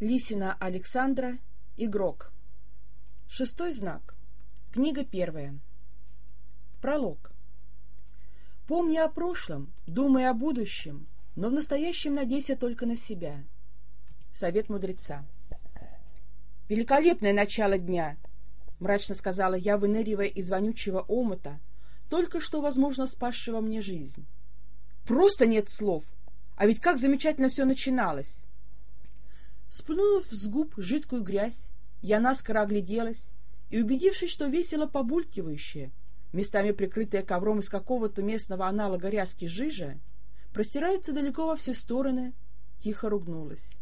Лисина Александра. Игрок. Шестой знак. Книга первая. Пролог. Помни о прошлом, думай о будущем, но в настоящем надейся только на себя. Совет мудреца. «Великолепное начало дня!» — мрачно сказала я, выныривая из вонючего омута, только что, возможно, спасшего мне жизнь. «Просто нет слов! А ведь как замечательно все начиналось!» Сплюнув с губ жидкую грязь, я наскоро огляделась и, убедившись, что весело побулькивающее, местами прикрытое ковром из какого-то местного аналога ряски жижа, простирается далеко во все стороны, тихо ругнулась.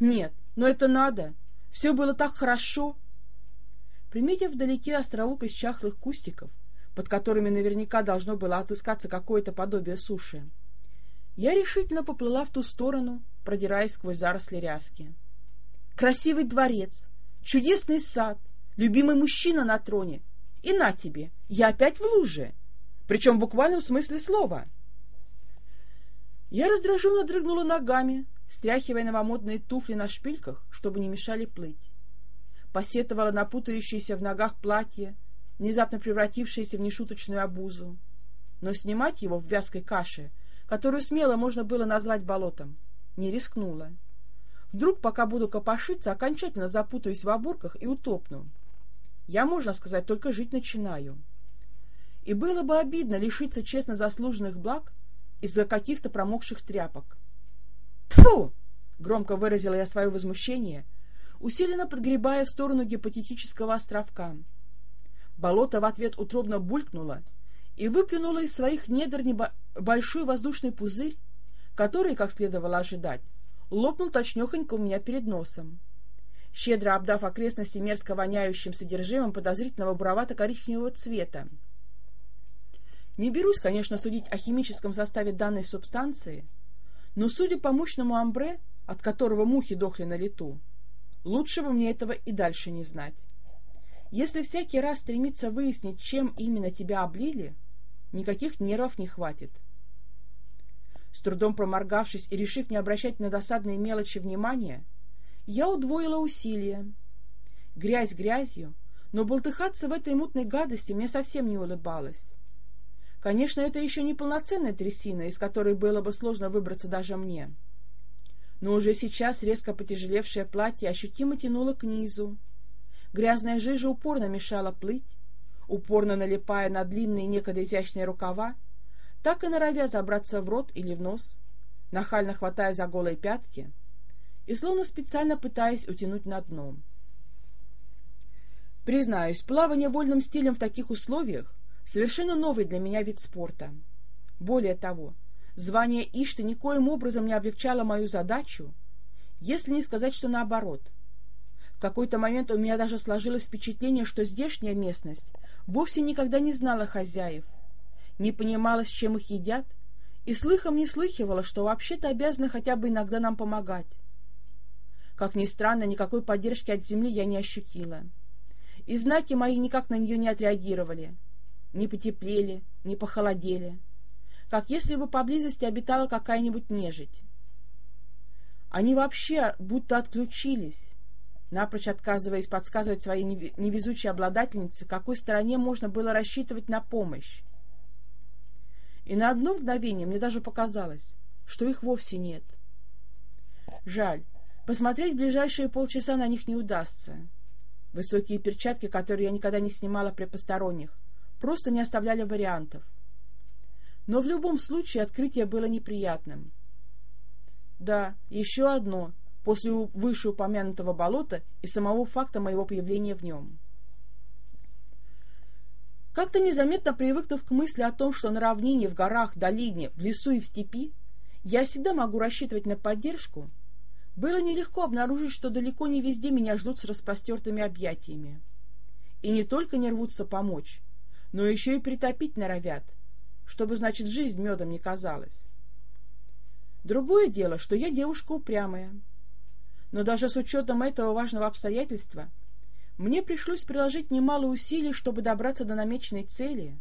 «Нет, но это надо! Все было так хорошо!» Приметив вдалеке островок из чахлых кустиков, под которыми наверняка должно было отыскаться какое-то подобие суши, я решительно поплыла в ту сторону, продираясь сквозь заросли ряски. «Красивый дворец, чудесный сад, любимый мужчина на троне. И на тебе, я опять в луже, причем в буквальном смысле слова». Я раздраженно дрыгнула ногами, стряхивая новомодные туфли на шпильках, чтобы не мешали плыть посетовала на путающееся в ногах платье, внезапно превратившееся в нешуточную обузу. Но снимать его в вязкой каше, которую смело можно было назвать болотом, не рискнула. Вдруг, пока буду копошиться, окончательно запутаюсь в оборках и утопну. Я, можно сказать, только жить начинаю. И было бы обидно лишиться честно заслуженных благ из-за каких-то промокших тряпок. Тфу! громко выразила я свое возмущение — усиленно подгребая в сторону гипотетического островка. Болото в ответ утробно булькнуло и выплюнуло из своих недр большой воздушный пузырь, который, как следовало ожидать, лопнул точнёхонько у меня перед носом. Щедро обдав окрестности мерзко воняющим содержимым подозрительного буровато-коричневого цвета. Не берусь, конечно, судить о химическом составе данной субстанции, но, судя по мощному амбре, от которого мухи дохли на лету, Лучше бы мне этого и дальше не знать. Если всякий раз стремиться выяснить, чем именно тебя облили, никаких нервов не хватит. С трудом проморгавшись и решив не обращать на досадные мелочи внимания, я удвоила усилия. Грязь грязью, но болтыхаться в этой мутной гадости мне совсем не улыбалось. Конечно, это еще не полноценная трясина, из которой было бы сложно выбраться даже мне но уже сейчас резко потяжелевшее платье ощутимо тянуло к низу. Грязная жижа упорно мешала плыть, упорно налипая на длинные некогда изящные рукава, так и норовя забраться в рот или в нос, нахально хватая за голые пятки и словно специально пытаясь утянуть на дно. Признаюсь, плавание вольным стилем в таких условиях — совершенно новый для меня вид спорта. Более того, Звание Ишты никоим образом не облегчало мою задачу, если не сказать, что наоборот. В какой-то момент у меня даже сложилось впечатление, что здешняя местность вовсе никогда не знала хозяев, не понимала, с чем их едят, и слыхом не слыхивала, что вообще-то обязана хотя бы иногда нам помогать. Как ни странно, никакой поддержки от земли я не ощутила. И знаки мои никак на нее не отреагировали, не потеплели, не похолодели как если бы поблизости обитала какая-нибудь нежить. Они вообще будто отключились, напрочь отказываясь подсказывать своей невезучей обладательнице, какой стороне можно было рассчитывать на помощь. И на одно мгновение мне даже показалось, что их вовсе нет. Жаль, посмотреть в ближайшие полчаса на них не удастся. Высокие перчатки, которые я никогда не снимала при посторонних, просто не оставляли вариантов. Но в любом случае открытие было неприятным. Да, еще одно, после вышеупомянутого болота и самого факта моего появления в нем. Как-то незаметно привыкнув к мысли о том, что на равнине, в горах, долине, в лесу и в степи я всегда могу рассчитывать на поддержку, было нелегко обнаружить, что далеко не везде меня ждут с распростертыми объятиями. И не только не рвутся помочь, но еще и притопить норовят — чтобы, значит, жизнь медом не казалась. Другое дело, что я девушка упрямая. Но даже с учетом этого важного обстоятельства мне пришлось приложить немало усилий, чтобы добраться до намеченной цели,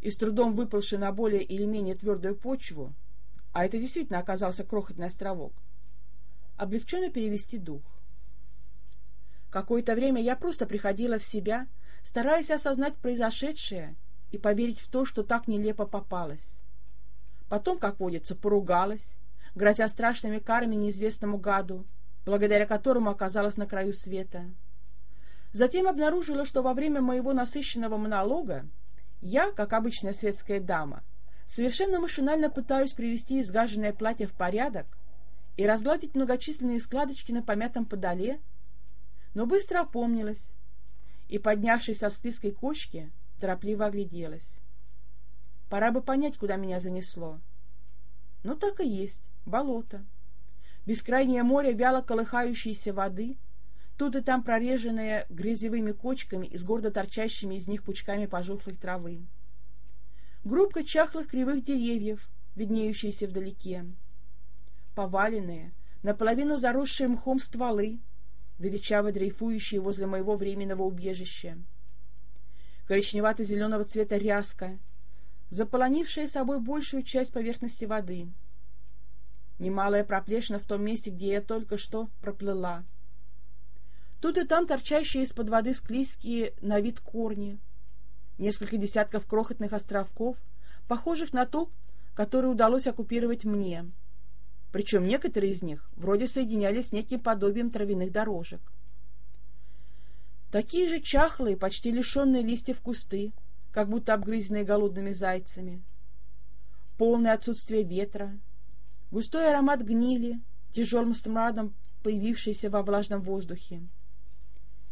и с трудом выползши на более или менее твердую почву, а это действительно оказался крохотный островок, облегченно перевести дух. Какое-то время я просто приходила в себя, стараясь осознать произошедшее и поверить в то, что так нелепо попалось. Потом, как водится, поругалась, грозя страшными карами неизвестному гаду, благодаря которому оказалась на краю света. Затем обнаружила, что во время моего насыщенного монолога я, как обычная светская дама, совершенно машинально пытаюсь привести изгаженное платье в порядок и разгладить многочисленные складочки на помятом подоле, но быстро опомнилась и, поднявшись со склизкой кочки, торопливо огляделась. Пора бы понять, куда меня занесло. Ну, так и есть, болото. Бескрайнее море вяло колыхающейся воды, тут и там прореженное грязевыми кочками и с гордо торчащими из них пучками пожухлой травы. Группка чахлых кривых деревьев, виднеющиеся вдалеке. Поваленные, наполовину заросшие мхом стволы, величаво дрейфующие возле моего временного убежища. Коричневато-зеленого цвета ряска, заполонившая собой большую часть поверхности воды. Немалая проплешина в том месте, где я только что проплыла. Тут и там торчащие из-под воды склизкие на вид корни. Несколько десятков крохотных островков, похожих на то, который удалось оккупировать мне — причем некоторые из них вроде соединялись с неким подобием травяных дорожек. Такие же чахлые, почти лишенные листьев кусты, как будто обгрызенные голодными зайцами. Полное отсутствие ветра, густой аромат гнили, тяжелым смрадом появившийся во влажном воздухе.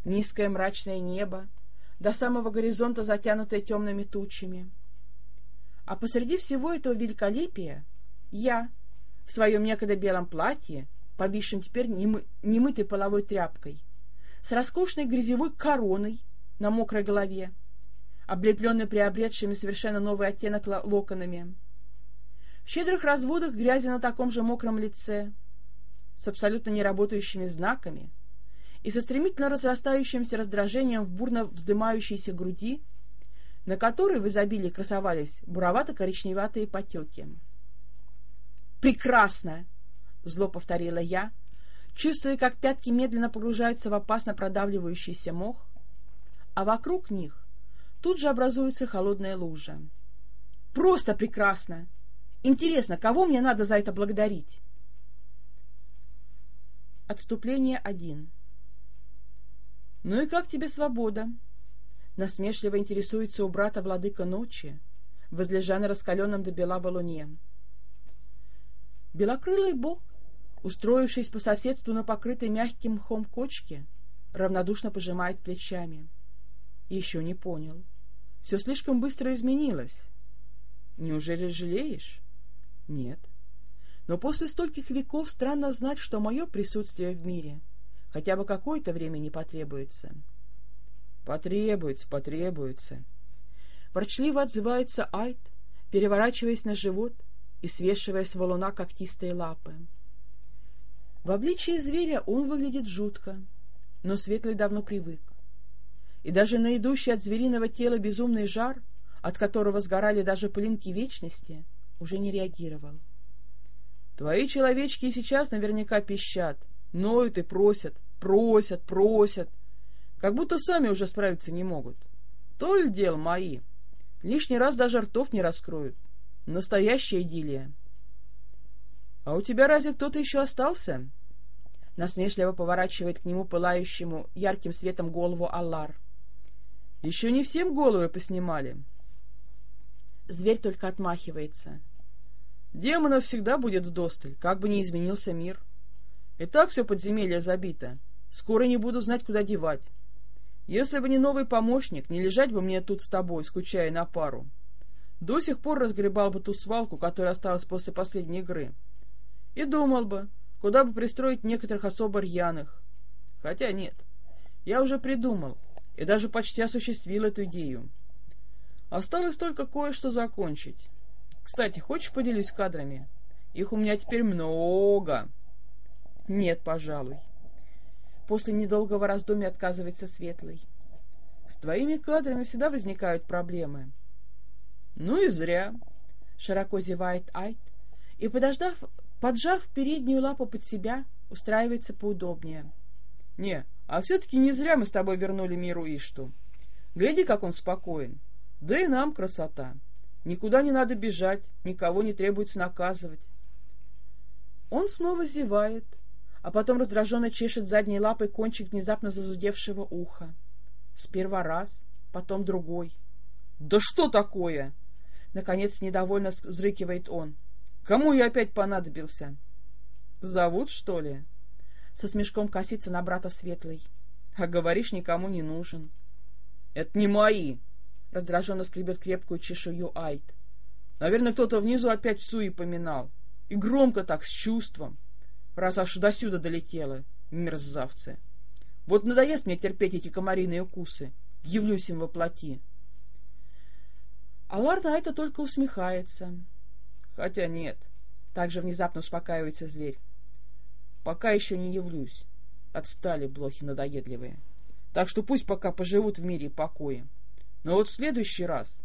Низкое мрачное небо, до самого горизонта затянутое темными тучами. А посреди всего этого великолепия я — в своем некогда белом платье, повисшем теперь немы, немытой половой тряпкой, с роскошной грязевой короной на мокрой голове, облепленной приобретшими совершенно новый оттенок локонами, в щедрых разводах грязи на таком же мокром лице, с абсолютно неработающими знаками и со стремительно разрастающимся раздражением в бурно вздымающейся груди, на которой в изобилии красовались буровато-коричневатые потеки. «Прекрасно!» — зло повторила я, чувствуя, как пятки медленно погружаются в опасно продавливающийся мох, а вокруг них тут же образуется холодная лужа. «Просто прекрасно! Интересно, кого мне надо за это благодарить?» Отступление один. «Ну и как тебе свобода?» Насмешливо интересуется у брата владыка ночи, возлежа на раскаленном до бела валуне. Белокрылый бог, устроившись по соседству на покрытой мягким мхом кочке, равнодушно пожимает плечами. Еще не понял. Все слишком быстро изменилось. Неужели жалеешь? Нет. Но после стольких веков странно знать, что мое присутствие в мире хотя бы какое-то время не потребуется. Потребуется, потребуется. Ворчливо отзывается Айт, переворачиваясь на живот — и свешивая с валуна когтистые лапы. В обличии зверя он выглядит жутко, но Светлый давно привык. И даже на идущий от звериного тела безумный жар, от которого сгорали даже пылинки вечности, уже не реагировал. Твои человечки и сейчас наверняка пищат, ноют и просят, просят, просят, как будто сами уже справиться не могут. То ли дел мои. Лишний раз даже ртов не раскроют. Настоящая идиллия. — А у тебя разве кто-то еще остался? Насмешливо поворачивает к нему пылающему ярким светом голову Аллар. — Еще не всем головы поснимали. Зверь только отмахивается. — Демонов всегда будет вдосталь, как бы ни изменился мир. И так все подземелье забито. Скоро не буду знать, куда девать. Если бы не новый помощник, не лежать бы мне тут с тобой, скучая на пару. — до сих пор разгребал бы ту свалку, которая осталась после последней игры. И думал бы, куда бы пристроить некоторых особо рьяных. Хотя нет, я уже придумал и даже почти осуществил эту идею. Осталось только кое-что закончить. Кстати, хочешь поделюсь кадрами? Их у меня теперь много. Нет, пожалуй. После недолгого раздумья отказывается Светлый. С твоими кадрами всегда возникают проблемы. Ну и зря, широко зевает Айт, и, подождав, поджав переднюю лапу под себя, устраивается поудобнее. — Не, а все-таки не зря мы с тобой вернули миру Ишту. Гляди, как он спокоен. Да и нам красота. Никуда не надо бежать, никого не требуется наказывать. Он снова зевает, а потом раздраженно чешет задней лапой кончик внезапно зазудевшего уха. Сперва раз, потом другой. «Да что такое?» Наконец недовольно взрыкивает он. «Кому я опять понадобился?» «Зовут, что ли?» Со смешком косится на брата Светлый. «А говоришь, никому не нужен». «Это не мои!» Раздраженно скребет крепкую чешую Айд. «Наверное, кто-то внизу опять в суе поминал. И громко так, с чувством. Раз аж до-сюда долетело, мерзавцы. Вот надоест мне терпеть эти комариные укусы. Явлюсь им воплоти». Алар на это только усмехается. Хотя нет. Также внезапно успокаивается зверь. Пока еще не явлюсь. Отстали блохи надоедливые. Так что пусть пока поживут в мире и покое. Но вот в следующий раз...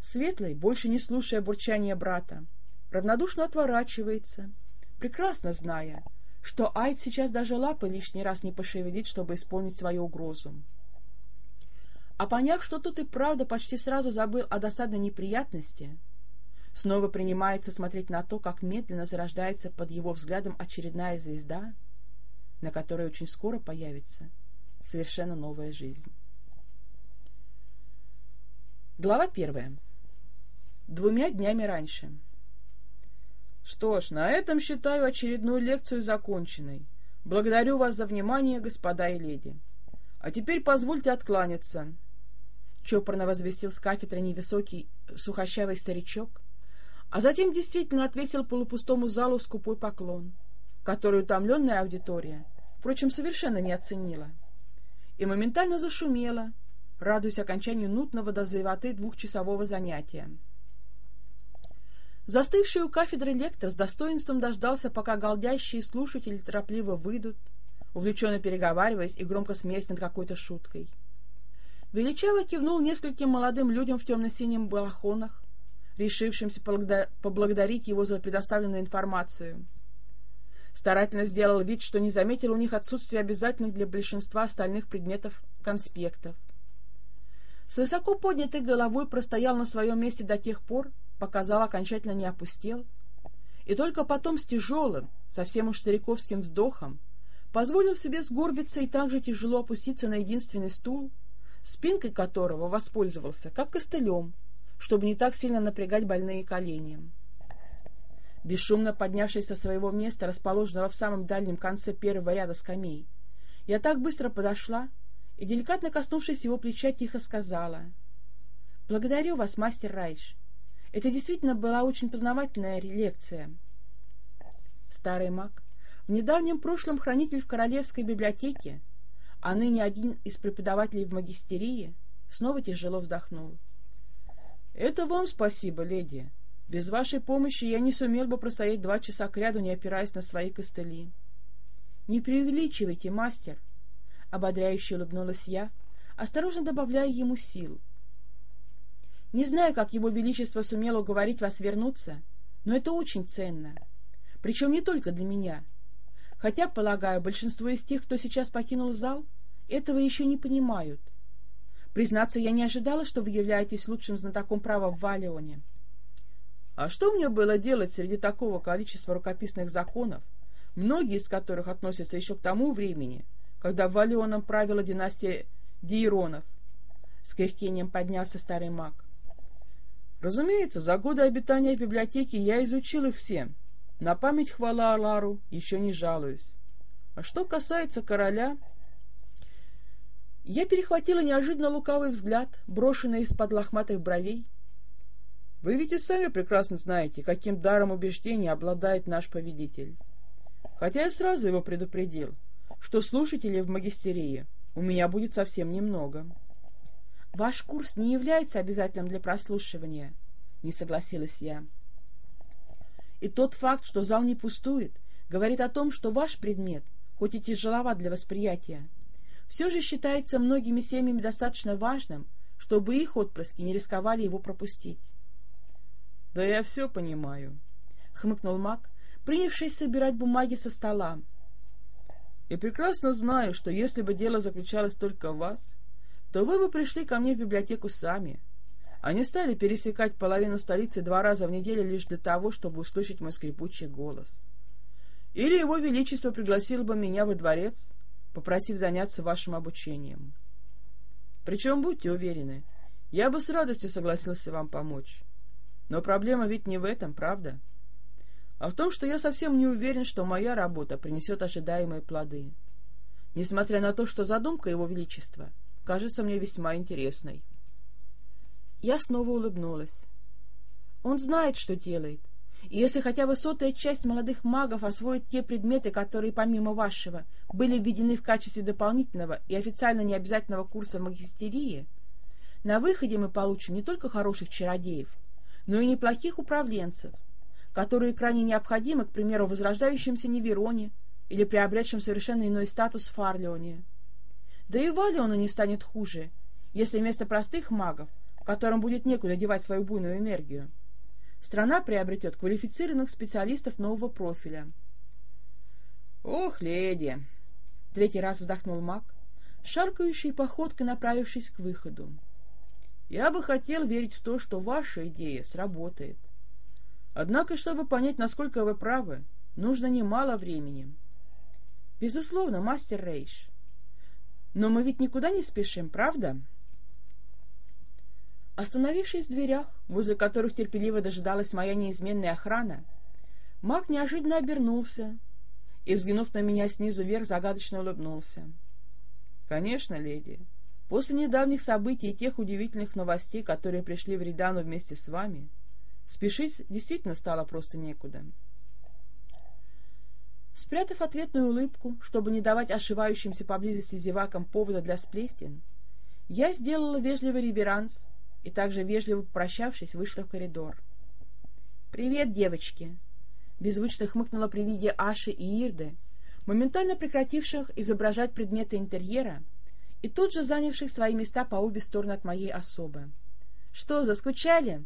Светлый, больше не слушая бурчания брата, равнодушно отворачивается, прекрасно зная, что Айд сейчас даже лапы лишний раз не пошевелит, чтобы исполнить свою угрозу. А поняв, что тут и правда почти сразу забыл о досадной неприятности, снова принимается смотреть на то, как медленно зарождается под его взглядом очередная звезда, на которой очень скоро появится совершенно новая жизнь. Глава первая. Двумя днями раньше. Что ж, на этом считаю очередную лекцию законченной. Благодарю вас за внимание, господа и леди. А теперь позвольте откланяться чопорно возвестил с кафедры невысокий сухощавый старичок, а затем действительно отвесил полупустому залу скупой поклон, который утомленная аудитория, впрочем, совершенно не оценила, и моментально зашумела, радуясь окончанию нудного до двухчасового занятия. Застывший у кафедры лектор с достоинством дождался, пока голдящие слушатели торопливо выйдут, увлеченно переговариваясь и громко смеясь над какой-то шуткой — Величаво кивнул нескольким молодым людям в темно-синем балахонах, решившимся поблагодарить его за предоставленную информацию. Старательно сделал вид, что не заметил у них отсутствие обязательных для большинства остальных предметов конспектов. С высоко поднятой головой простоял на своем месте до тех пор, пока зал окончательно не опустел, и только потом с тяжелым, совсем уж стариковским вздохом, позволил себе сгорбиться и также тяжело опуститься на единственный стул, спинкой которого воспользовался как костылем, чтобы не так сильно напрягать больные колени. Бесшумно поднявшись со своего места, расположенного в самом дальнем конце первого ряда скамей, я так быстро подошла и, деликатно коснувшись его плеча, тихо сказала «Благодарю вас, мастер Райш. Это действительно была очень познавательная лекция». Старый маг, в недавнем прошлом хранитель в Королевской библиотеке, а ныне один из преподавателей в магистерии снова тяжело вздохнул. — Это вам спасибо, леди. Без вашей помощи я не сумел бы простоять два часа кряду, не опираясь на свои костыли. — Не преувеличивайте, мастер! — ободряюще улыбнулась я, осторожно добавляя ему сил. Не знаю, как его величество сумело уговорить вас вернуться, но это очень ценно. Причем не только для меня — Хотя, полагаю, большинство из тех, кто сейчас покинул зал, этого еще не понимают. Признаться, я не ожидала, что вы являетесь лучшим знатоком права в Валионе. А что мне было делать среди такого количества рукописных законов, многие из которых относятся еще к тому времени, когда Валионом правила династия Диеронов? С кряхтением поднялся старый маг. Разумеется, за годы обитания в библиотеке я изучил их все, на память хвала Алару еще не жалуюсь. А что касается короля... Я перехватила неожиданно лукавый взгляд, брошенный из-под лохматых бровей. Вы ведь и сами прекрасно знаете, каким даром убеждения обладает наш повелитель. Хотя я сразу его предупредил, что слушателей в магистерии у меня будет совсем немного. Ваш курс не является обязательным для прослушивания, не согласилась я. И тот факт, что зал не пустует, говорит о том, что ваш предмет, хоть и тяжеловат для восприятия, все же считается многими семьями достаточно важным, чтобы их отпрыски не рисковали его пропустить. — Да я все понимаю, — хмыкнул маг, принявшись собирать бумаги со стола. «И прекрасно знаю, что если бы дело заключалось только в вас, то вы бы пришли ко мне в библиотеку сами, не стали пересекать половину столицы два раза в неделю лишь для того, чтобы услышать мой скрипучий голос. Или его величество пригласило бы меня во дворец, попросив заняться вашим обучением. Причем, будьте уверены, я бы с радостью согласился вам помочь. Но проблема ведь не в этом, правда? А в том, что я совсем не уверен, что моя работа принесет ожидаемые плоды. Несмотря на то, что задумка Его Величества кажется мне весьма интересной. Я снова улыбнулась. Он знает, что делает. И если хотя бы сотая часть молодых магов освоит те предметы, которые помимо вашего были введены в качестве дополнительного и официально необязательного курса магистерии, на выходе мы получим не только хороших чародеев, но и неплохих управленцев, которые крайне необходимы, к примеру, возрождающимся Невероне или приобретшим совершенно иной статус Фарлеоне. Да и Валиону не станет хуже, если вместо простых магов, которым будет некуда девать свою буйную энергию, страна приобретет квалифицированных специалистов нового профиля. «Ох, леди!» — третий раз вздохнул маг, шаркающей походкой направившись к выходу. «Я бы хотел верить в то, что ваша идея сработает. Однако, чтобы понять, насколько вы правы, нужно немало времени». «Безусловно, мастер Рейш. Но мы ведь никуда не спешим, правда?» Остановившись в дверях, возле которых терпеливо дожидалась моя неизменная охрана, маг неожиданно обернулся и, взглянув на меня снизу вверх, загадочно улыбнулся. — Конечно, леди. После недавних событий и тех удивительных новостей, которые пришли в Ридану вместе с вами, спешить действительно стало просто некуда. Спрятав ответную улыбку, чтобы не давать ошивающимся поблизости зевакам повода для сплетен, я сделала вежливый реверанс и также вежливо попрощавшись, вышла в коридор. «Привет, девочки!» Беззвучно хмыкнула при виде Аши и Ирды, моментально прекративших изображать предметы интерьера и тут же занявших свои места по обе стороны от моей особы. «Что, заскучали?»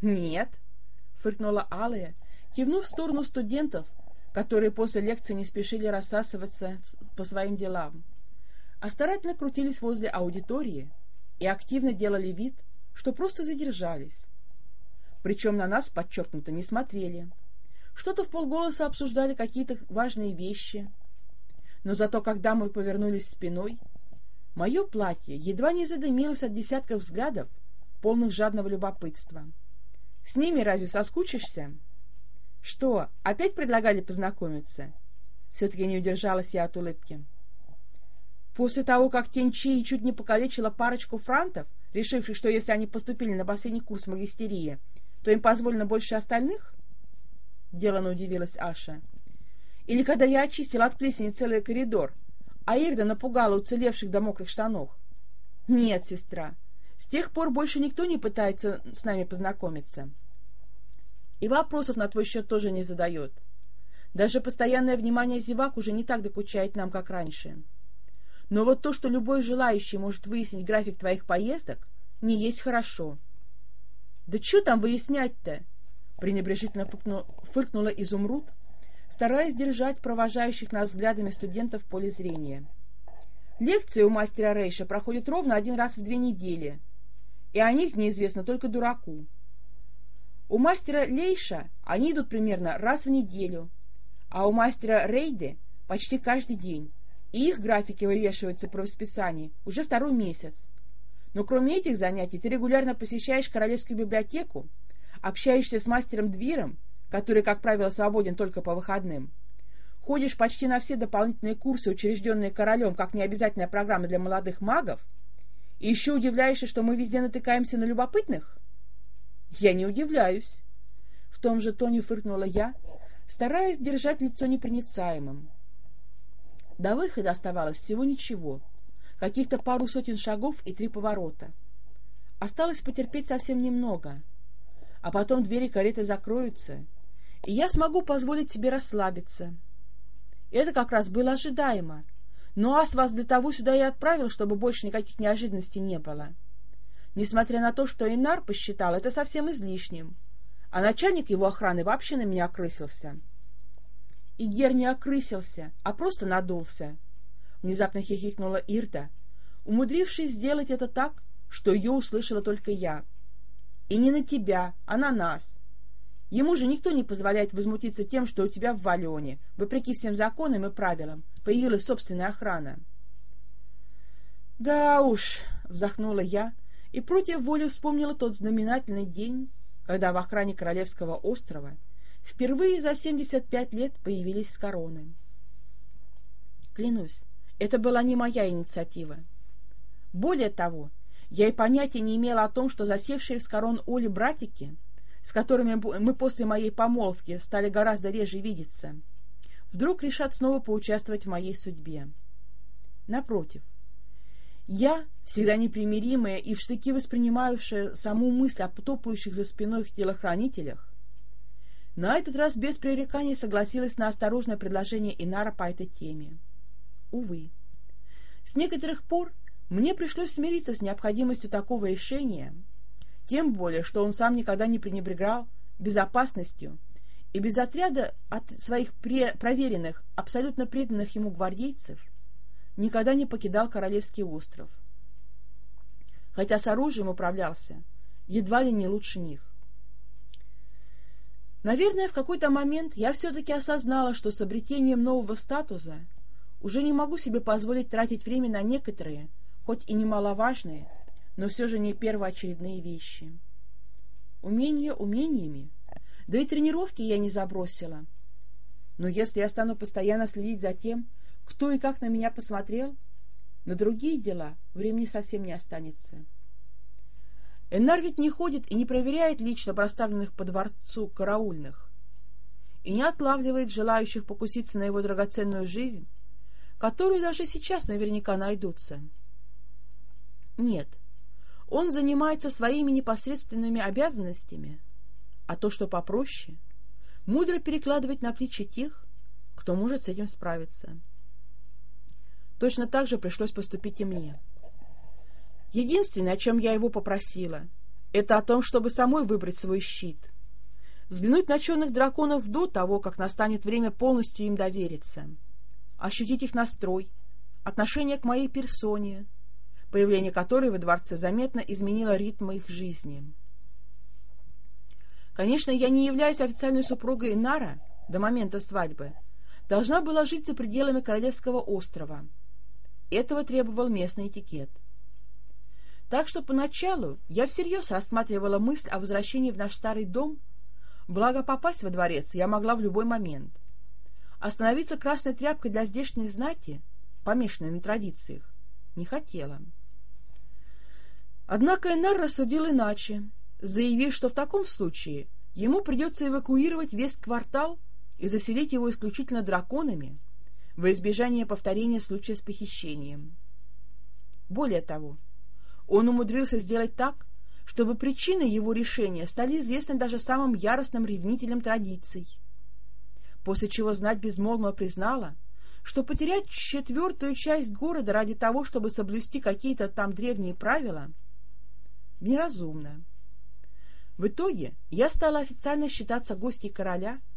«Нет», — фыркнула Алая, кивнув в сторону студентов, которые после лекции не спешили рассасываться по своим делам, а старательно крутились возле аудитории и активно делали вид, что просто задержались. Причем на нас подчеркнуто не смотрели. Что-то в полголоса обсуждали какие-то важные вещи. Но зато, когда мы повернулись спиной, мое платье едва не задымилось от десятков взглядов, полных жадного любопытства. С ними разве соскучишься? Что, опять предлагали познакомиться? Все-таки не удержалась я от улыбки. После того, как Тенчи чуть не покалечила парочку франтов, решивших, что если они поступили на последний курс магистерии, то им позволено больше остальных? Делано удивилась Аша. Или когда я очистила от плесени целый коридор, а Ирда напугала уцелевших до мокрых штанов? Нет, сестра, с тех пор больше никто не пытается с нами познакомиться. И вопросов на твой счет тоже не задает. Даже постоянное внимание зевак уже не так докучает нам, как раньше. Но вот то, что любой желающий может выяснить график твоих поездок, не есть хорошо. — Да что там выяснять-то? — пренебрежительно фыркнул, фыркнула изумруд, стараясь держать провожающих нас взглядами студентов в поле зрения. Лекции у мастера Рейша проходят ровно один раз в две недели, и о них неизвестно только дураку. У мастера Лейша они идут примерно раз в неделю, а у мастера Рейды почти каждый день и их графики вывешиваются по расписанию уже второй месяц. Но кроме этих занятий ты регулярно посещаешь Королевскую библиотеку, общаешься с мастером Двиром, который, как правило, свободен только по выходным, ходишь почти на все дополнительные курсы, учрежденные королем, как необязательная программа для молодых магов, и еще удивляешься, что мы везде натыкаемся на любопытных? Я не удивляюсь. В том же тоне фыркнула я, стараясь держать лицо непроницаемым. До выхода оставалось всего ничего, каких-то пару сотен шагов и три поворота. Осталось потерпеть совсем немного, а потом двери кареты закроются, и я смогу позволить себе расслабиться. Это как раз было ожидаемо, но Ас вас для того сюда и отправил, чтобы больше никаких неожиданностей не было. Несмотря на то, что Инар посчитал это совсем излишним, а начальник его охраны вообще на меня окрысился. и Гер не окрысился, а просто надулся. Внезапно хихикнула Ирта, умудрившись сделать это так, что ее услышала только я. И не на тебя, а на нас. Ему же никто не позволяет возмутиться тем, что у тебя в Валионе, вопреки всем законам и правилам, появилась собственная охрана. «Да уж», — вздохнула я, и против воли вспомнила тот знаменательный день, когда в охране Королевского острова впервые за 75 лет появились с короны. Клянусь, это была не моя инициатива. Более того, я и понятия не имела о том, что засевшие в Скорон Оли братики, с которыми мы после моей помолвки стали гораздо реже видеться, вдруг решат снова поучаствовать в моей судьбе. Напротив, я, всегда непримиримая и в штыки воспринимавшая саму мысль о топающих за спиной телохранителях, на этот раз без пререканий согласилась на осторожное предложение Инара по этой теме. Увы. С некоторых пор мне пришлось смириться с необходимостью такого решения, тем более, что он сам никогда не пренебрегал безопасностью и без отряда от своих проверенных, абсолютно преданных ему гвардейцев никогда не покидал Королевский остров. Хотя с оружием управлялся едва ли не лучше них. Наверное, в какой-то момент я все-таки осознала, что с обретением нового статуса уже не могу себе позволить тратить время на некоторые, хоть и немаловажные, но все же не первоочередные вещи. Умения умениями, да и тренировки я не забросила. Но если я стану постоянно следить за тем, кто и как на меня посмотрел, на другие дела времени совсем не останется. Энар ведь не ходит и не проверяет лично проставленных по дворцу караульных и не отлавливает желающих покуситься на его драгоценную жизнь, которые даже сейчас наверняка найдутся. Нет, он занимается своими непосредственными обязанностями, а то, что попроще, мудро перекладывать на плечи тех, кто может с этим справиться. Точно так же пришлось поступить и мне. Единственное, о чем я его попросила, это о том, чтобы самой выбрать свой щит. Взглянуть на черных драконов до того, как настанет время полностью им довериться. Ощутить их настрой, отношение к моей персоне, появление которой во дворце заметно изменило ритм их жизни. Конечно, я не являюсь официальной супругой Нара до момента свадьбы, должна была жить за пределами Королевского острова — этого требовал местный этикет. Так что поначалу я всерьез рассматривала мысль о возвращении в наш старый дом, благо попасть во дворец я могла в любой момент. Остановиться красной тряпкой для здешней знати, помешанной на традициях, не хотела. Однако Энар рассудил иначе, заявив, что в таком случае ему придется эвакуировать весь квартал и заселить его исключительно драконами — во избежание повторения случая с похищением. Более того, он умудрился сделать так, чтобы причины его решения стали известны даже самым яростным ревнителям традиций. После чего знать безмолвно признала, что потерять четвертую часть города ради того, чтобы соблюсти какие-то там древние правила, неразумно. В итоге я стала официально считаться гостьей короля —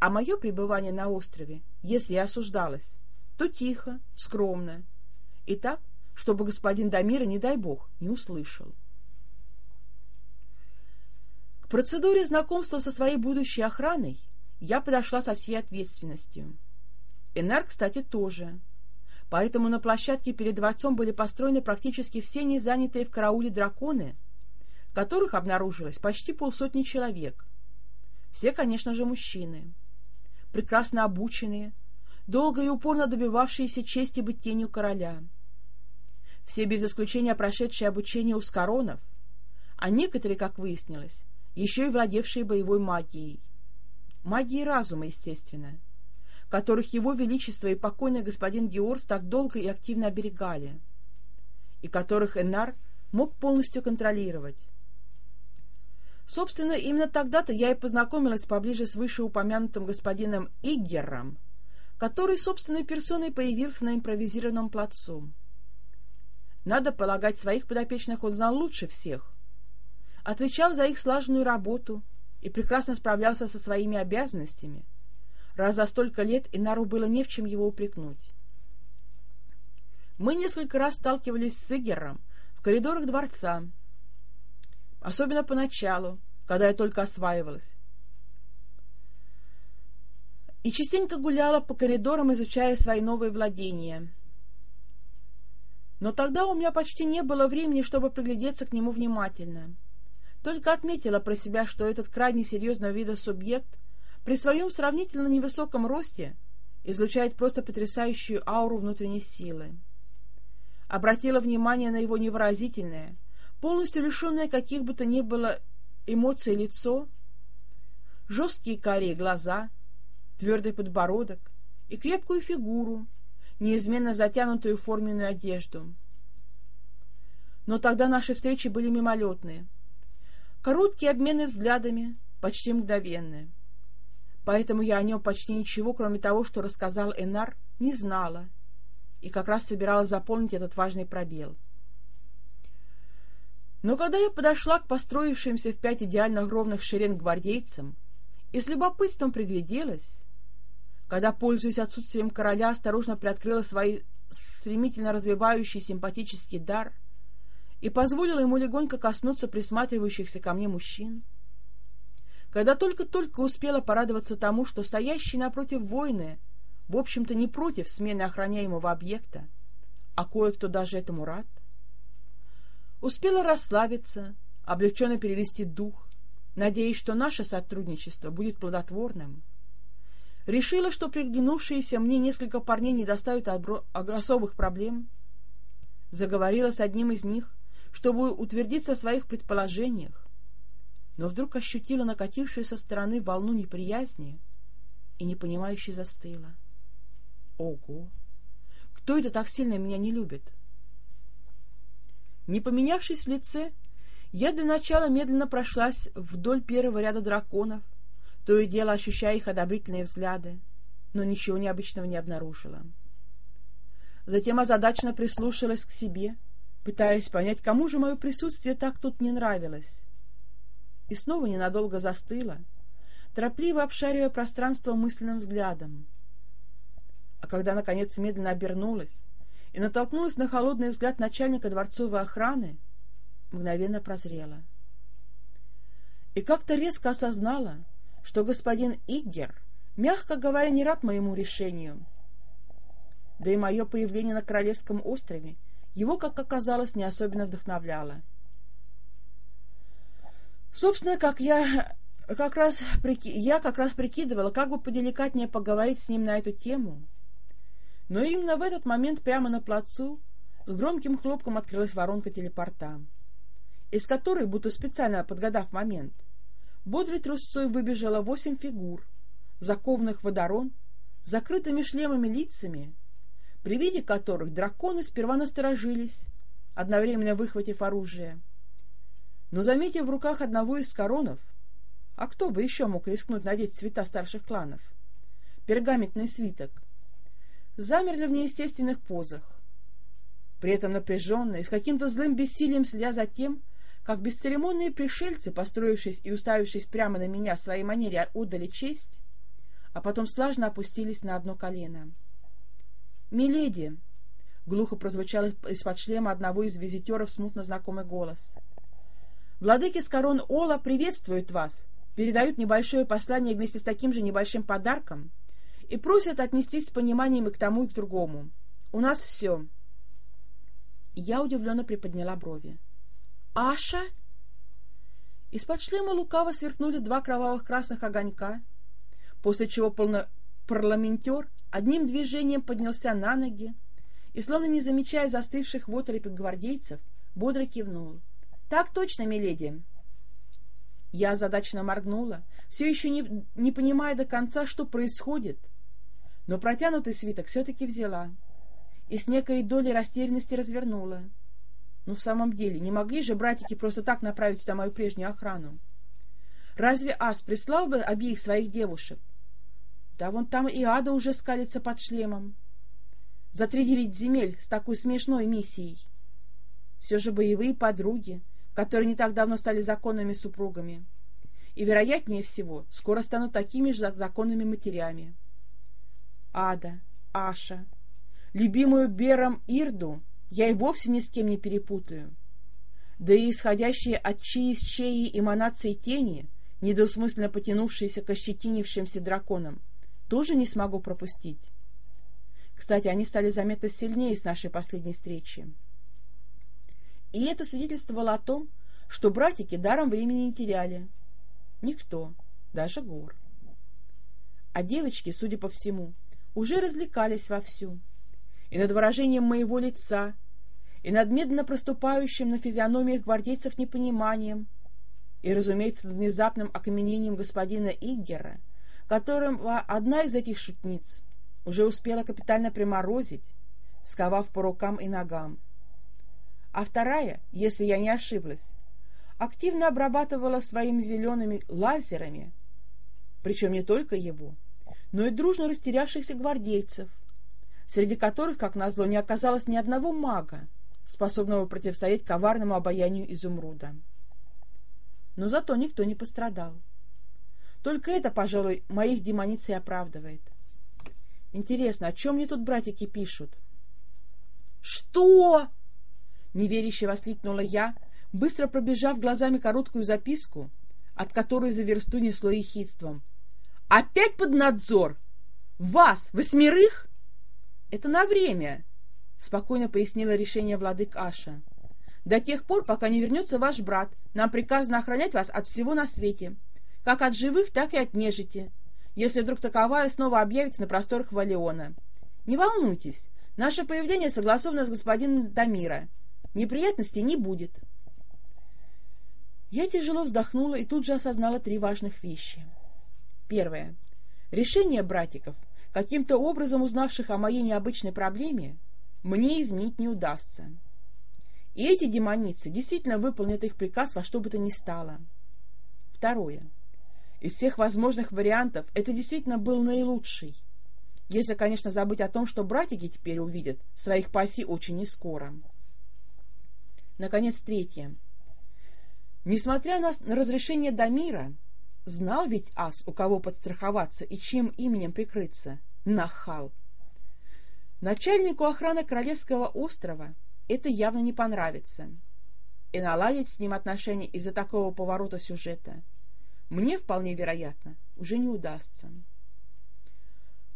а мое пребывание на острове, если и осуждалось, то тихо, скромно, и так, чтобы господин Дамира, не дай бог, не услышал. К процедуре знакомства со своей будущей охраной я подошла со всей ответственностью. Энар, кстати, тоже. Поэтому на площадке перед дворцом были построены практически все незанятые в карауле драконы, которых обнаружилось почти полсотни человек. Все, конечно же, мужчины прекрасно обученные, долго и упорно добивавшиеся чести быть тенью короля. Все без исключения прошедшие обучение у скоронов, а некоторые, как выяснилось, еще и владевшие боевой магией. Магией разума, естественно, которых его величество и покойный господин Георс так долго и активно оберегали, и которых Энар мог полностью контролировать. Собственно, именно тогда-то я и познакомилась поближе с вышеупомянутым господином Иггером, который собственной персоной появился на импровизированном плацу. Надо полагать, своих подопечных он знал лучше всех. Отвечал за их слаженную работу и прекрасно справлялся со своими обязанностями, раз за столько лет Инару было не в чем его упрекнуть. Мы несколько раз сталкивались с Игером в коридорах дворца, особенно поначалу, когда я только осваивалась. И частенько гуляла по коридорам, изучая свои новые владения. Но тогда у меня почти не было времени, чтобы приглядеться к нему внимательно. Только отметила про себя, что этот крайне серьезного вида субъект при своем сравнительно невысоком росте излучает просто потрясающую ауру внутренней силы. Обратила внимание на его невыразительное, полностью лишенное каких бы то ни было эмоций лицо, жесткие карие глаза, твердый подбородок и крепкую фигуру, неизменно затянутую форменную одежду. Но тогда наши встречи были мимолетные. Короткие обмены взглядами, почти мгновенные. Поэтому я о нем почти ничего, кроме того, что рассказал Энар, не знала, и как раз собиралась заполнить этот важный пробел. Но когда я подошла к построившимся в пять идеально ровных шеренг гвардейцам и с любопытством пригляделась, когда, пользуясь отсутствием короля, осторожно приоткрыла свой стремительно развивающий симпатический дар и позволила ему легонько коснуться присматривающихся ко мне мужчин, когда только-только успела порадоваться тому, что стоящие напротив воины, в общем-то, не против смены охраняемого объекта, а кое-кто даже этому рад, успела расслабиться, облегченно перевести дух, надеясь, что наше сотрудничество будет плодотворным. Решила, что приглянувшиеся мне несколько парней не доставят особых проблем. Заговорила с одним из них, чтобы утвердиться в своих предположениях, но вдруг ощутила накатившую со стороны волну неприязни и непонимающе застыла. Ого! Кто это так сильно меня не любит? Не поменявшись в лице, я для начала медленно прошлась вдоль первого ряда драконов, то и дело ощущая их одобрительные взгляды, но ничего необычного не обнаружила. Затем озадаченно прислушалась к себе, пытаясь понять, кому же мое присутствие так тут не нравилось и снова ненадолго застыла, торопливо обшаривая пространство мысленным взглядом. А когда, наконец, медленно обернулась и натолкнулась на холодный взгляд начальника дворцовой охраны, мгновенно прозрела. И как-то резко осознала, что господин Иггер, мягко говоря, не рад моему решению. Да и мое появление на Королевском острове его, как оказалось, не особенно вдохновляло. Собственно, как я как раз, я как раз прикидывала, как бы поделикатнее поговорить с ним на эту тему. Но именно в этот момент прямо на плацу с громким хлопком открылась воронка телепорта, из которой, будто специально подгадав момент, бодрой трусцой выбежало восемь фигур, закованных в водорон, закрытыми шлемами лицами, при виде которых драконы сперва насторожились, одновременно выхватив оружие, но, заметив в руках одного из коронов, а кто бы еще мог рискнуть надеть цвета старших кланов, пергаментный свиток, замерли в неестественных позах, при этом напряженно с каким-то злым бессилием следя за тем, как бесцеремонные пришельцы, построившись и уставившись прямо на меня в своей манере, отдали честь, а потом слажно опустились на одно колено. «Миледи!» — глухо прозвучал из-под шлема одного из визитеров смутно знакомый голос — Владыки с корон Ола приветствуют вас, передают небольшое послание вместе с таким же небольшим подарком и просят отнестись с пониманием и к тому, и к другому. У нас все. Я удивленно приподняла брови. «Аша?» Из-под шлема лукаво сверкнули два кровавых красных огонька, после чего полно... парламентер одним движением поднялся на ноги и, словно не замечая застывших в оторопе гвардейцев, бодро кивнул. Так точно, миледи. Я озадаченно моргнула, все еще не, не понимая до конца, что происходит. Но протянутый свиток все-таки взяла и с некой долей растерянности развернула. Ну, в самом деле, не могли же братики просто так направить сюда мою прежнюю охрану? Разве Ас прислал бы обеих своих девушек? Да вон там и Ада уже скалится под шлемом. За три девять земель с такой смешной миссией. Все же боевые подруги, которые не так давно стали законными супругами, и, вероятнее всего, скоро станут такими же законными матерями. Ада, Аша, любимую Бером Ирду я и вовсе ни с кем не перепутаю. Да и исходящие от чьи с чеи эманации тени, недосмысленно потянувшиеся к ощетинившимся драконам, тоже не смогу пропустить. Кстати, они стали заметно сильнее с нашей последней встречи. И это свидетельствовало о том, что братики даром времени не теряли. Никто, даже гор. А девочки, судя по всему, уже развлекались вовсю. И над выражением моего лица, и над медленно проступающим на физиономиях гвардейцев непониманием, и, разумеется, над внезапным окаменением господина Иггера, которым одна из этих шутниц уже успела капитально приморозить, сковав по рукам и ногам. А вторая, если я не ошиблась, активно обрабатывала своими зелеными лазерами, причем не только его, но и дружно растерявшихся гвардейцев, среди которых, как назло, не оказалось ни одного мага, способного противостоять коварному обаянию изумруда. Но зато никто не пострадал. Только это, пожалуй, моих демоницей оправдывает. Интересно, о чем мне тут братики пишут? — Что? — неверяще воскликнула я, быстро пробежав глазами короткую записку, от которой за версту несло ехидством. «Опять под надзор? Вас, восьмерых?» «Это на время», — спокойно пояснила решение владык Аша. «До тех пор, пока не вернется ваш брат, нам приказано охранять вас от всего на свете, как от живых, так и от нежити, если вдруг таковая снова объявится на просторах Валиона. Не волнуйтесь, наше появление согласовано с господином Дамира. Неприятностей не будет». Я тяжело вздохнула и тут же осознала три важных вещи. Первое. Решение братиков, каким-то образом узнавших о моей необычной проблеме, мне изменить не удастся. И эти демоницы действительно выполнят их приказ во что бы то ни стало. Второе. Из всех возможных вариантов это действительно был наилучший. Если, конечно, забыть о том, что братики теперь увидят своих паси очень нескоро. Наконец, третье. Несмотря на разрешение Дамира, знал ведь ас, у кого подстраховаться и чем именем прикрыться. Нахал! Начальнику охраны Королевского острова это явно не понравится. И наладить с ним отношения из-за такого поворота сюжета мне, вполне вероятно, уже не удастся.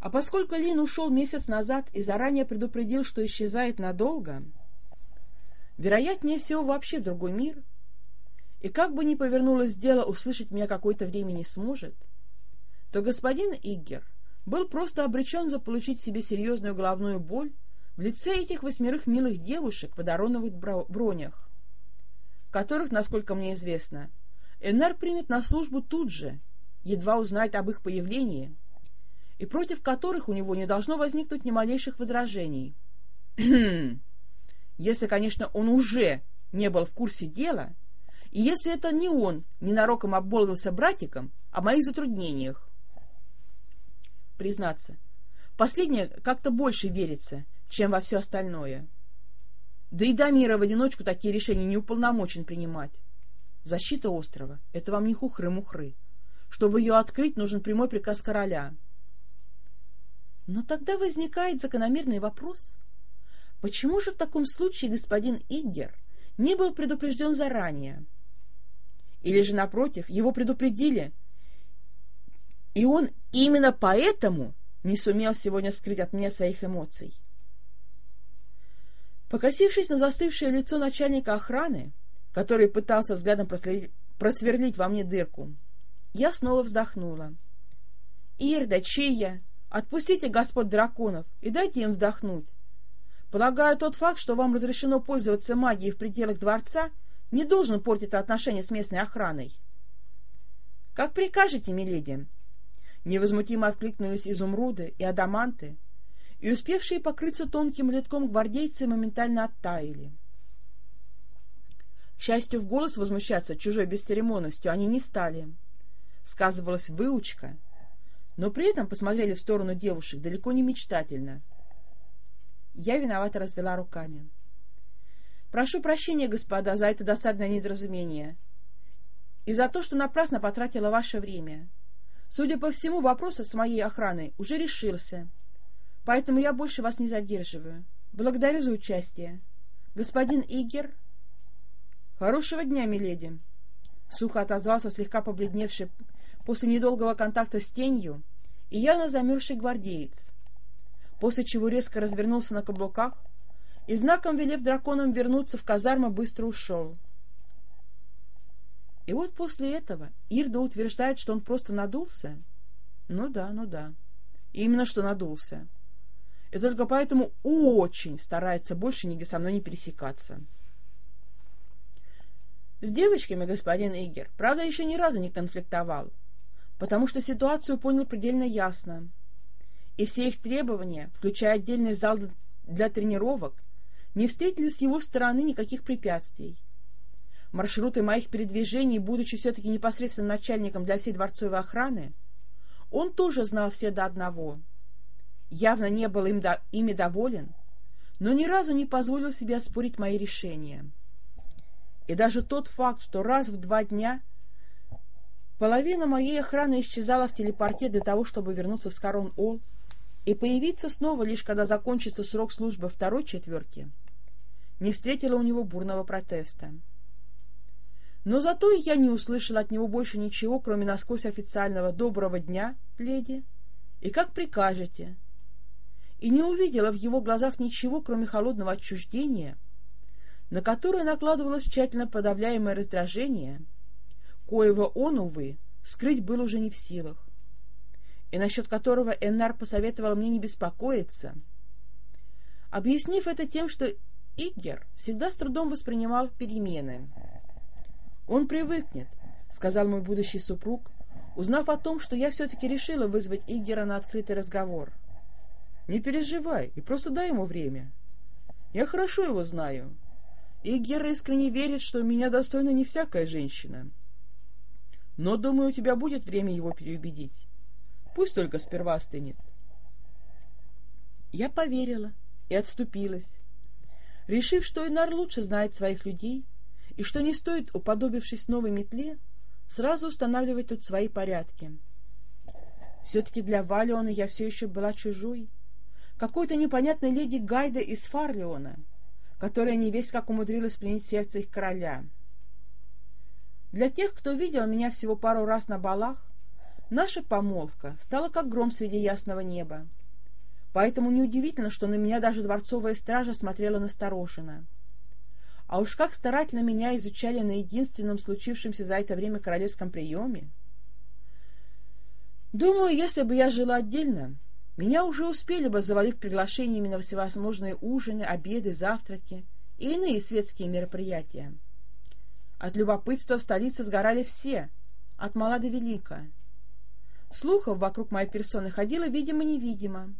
А поскольку Лин ушел месяц назад и заранее предупредил, что исчезает надолго, вероятнее всего вообще в другой мир — и как бы ни повернулось дело, услышать меня какое-то время не сможет, то господин Иггер был просто обречен заполучить себе серьезную головную боль в лице этих восьмерых милых девушек в водороновых бронях, которых, насколько мне известно, Энер примет на службу тут же, едва узнает об их появлении, и против которых у него не должно возникнуть ни малейших возражений. Если, конечно, он уже не был в курсе дела и если это не он ненароком обмолвился братиком о моих затруднениях. Признаться, последнее как-то больше верится, чем во все остальное. Да и Дамира в одиночку такие решения не уполномочен принимать. Защита острова — это вам не хухры-мухры. Чтобы ее открыть, нужен прямой приказ короля. Но тогда возникает закономерный вопрос. Почему же в таком случае господин Иггер не был предупрежден заранее? Или же, напротив, его предупредили. И он именно поэтому не сумел сегодня скрыть от меня своих эмоций. Покосившись на застывшее лицо начальника охраны, который пытался взглядом просверлить во мне дырку, я снова вздохнула. «Ирда, чия, отпустите господ драконов и дайте им вздохнуть. Полагаю, тот факт, что вам разрешено пользоваться магией в пределах дворца — не должен портить отношения с местной охраной. — Как прикажете, миледи? Невозмутимо откликнулись изумруды и адаманты, и успевшие покрыться тонким литком гвардейцы моментально оттаяли. К счастью, в голос возмущаться чужой бесцеремонностью они не стали. Сказывалась выучка, но при этом посмотрели в сторону девушек далеко не мечтательно. Я виновато развела руками. — Прошу прощения, господа, за это досадное недоразумение и за то, что напрасно потратила ваше время. Судя по всему, вопрос с моей охраной уже решился. поэтому я больше вас не задерживаю. Благодарю за участие. Господин Игер... — Хорошего дня, миледи! — сухо отозвался слегка побледневший после недолгого контакта с тенью и явно замерзший гвардеец, после чего резко развернулся на каблуках и, знаком велев драконам вернуться в казарму, быстро ушел. И вот после этого Ирда утверждает, что он просто надулся? Ну да, ну да. Именно что надулся. И только поэтому очень старается больше нигде со мной не пересекаться. С девочками господин Игер, правда, еще ни разу не конфликтовал, потому что ситуацию понял предельно ясно. И все их требования, включая отдельный зал для тренировок, не встретили с его стороны никаких препятствий. Маршруты моих передвижений, будучи все-таки непосредственным начальником для всей дворцовой охраны, он тоже знал все до одного. Явно не был им до, ими доволен, но ни разу не позволил себе оспорить мои решения. И даже тот факт, что раз в два дня половина моей охраны исчезала в телепорте для того, чтобы вернуться в Скарон-Ол и появиться снова лишь когда закончится срок службы второй четверки — не встретила у него бурного протеста. Но зато я не услышала от него больше ничего, кроме насквозь официального «доброго дня, леди» и «как прикажете», и не увидела в его глазах ничего, кроме холодного отчуждения, на которое накладывалось тщательно подавляемое раздражение, коего он, увы, скрыть был уже не в силах, и насчет которого Эннар посоветовал мне не беспокоиться, объяснив это тем, что Иггер всегда с трудом воспринимал перемены. «Он привыкнет», — сказал мой будущий супруг, узнав о том, что я все-таки решила вызвать Иггера на открытый разговор. «Не переживай и просто дай ему время. Я хорошо его знаю. Иггер искренне верит, что меня достойна не всякая женщина. Но, думаю, у тебя будет время его переубедить. Пусть только сперва остынет». Я поверила и отступилась решив, что Инар лучше знает своих людей, и что не стоит, уподобившись новой метле, сразу устанавливать тут свои порядки. Все-таки для Валиона я все еще была чужой, какой-то непонятной леди Гайда из Фарлиона, которая не весь как умудрилась пленить сердце их короля. Для тех, кто видел меня всего пару раз на балах, наша помолвка стала как гром среди ясного неба. Поэтому неудивительно, что на меня даже дворцовая стража смотрела настороженно. А уж как старательно меня изучали на единственном случившемся за это время королевском приеме. Думаю, если бы я жила отдельно, меня уже успели бы завалить приглашениями на всевозможные ужины, обеды, завтраки и иные светские мероприятия. От любопытства в столице сгорали все, от мала до велика. Слухов вокруг моей персоны ходило видимо-невидимо.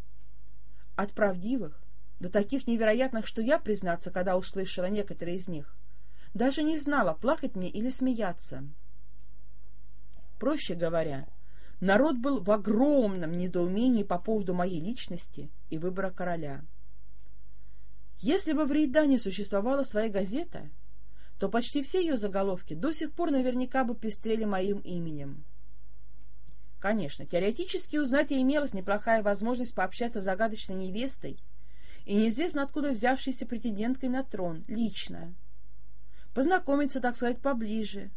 От правдивых до таких невероятных, что я, признаться, когда услышала некоторые из них, даже не знала, плакать мне или смеяться. Проще говоря, народ был в огромном недоумении по поводу моей личности и выбора короля. Если бы в Рейдане существовала своя газета, то почти все ее заголовки до сих пор наверняка бы пестрели моим именем. Конечно, теоретически у знати имелась неплохая возможность пообщаться с загадочной невестой и неизвестно откуда взявшейся претенденткой на трон лично, познакомиться, так сказать, поближе,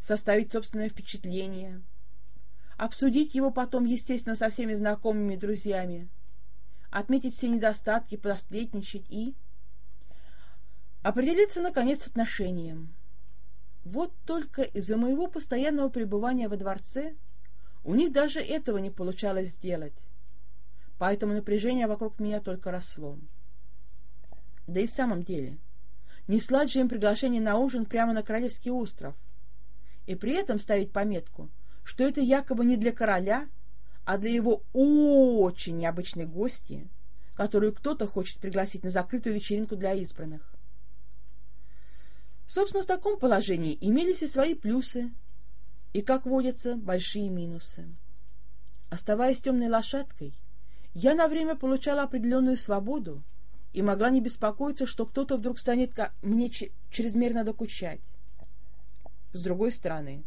составить собственное впечатление, обсудить его потом, естественно, со всеми знакомыми друзьями, отметить все недостатки, посплетничать и... определиться, наконец, с отношением. Вот только из-за моего постоянного пребывания во дворце у них даже этого не получалось сделать. Поэтому напряжение вокруг меня только росло. Да и в самом деле, не слать же им приглашение на ужин прямо на Королевский остров. И при этом ставить пометку, что это якобы не для короля, а для его очень необычной гости, которую кто-то хочет пригласить на закрытую вечеринку для избранных. Собственно, в таком положении имелись и свои плюсы, и, как водится, большие минусы. Оставаясь темной лошадкой, я на время получала определенную свободу и могла не беспокоиться, что кто-то вдруг станет мне чрезмерно докучать. С другой стороны,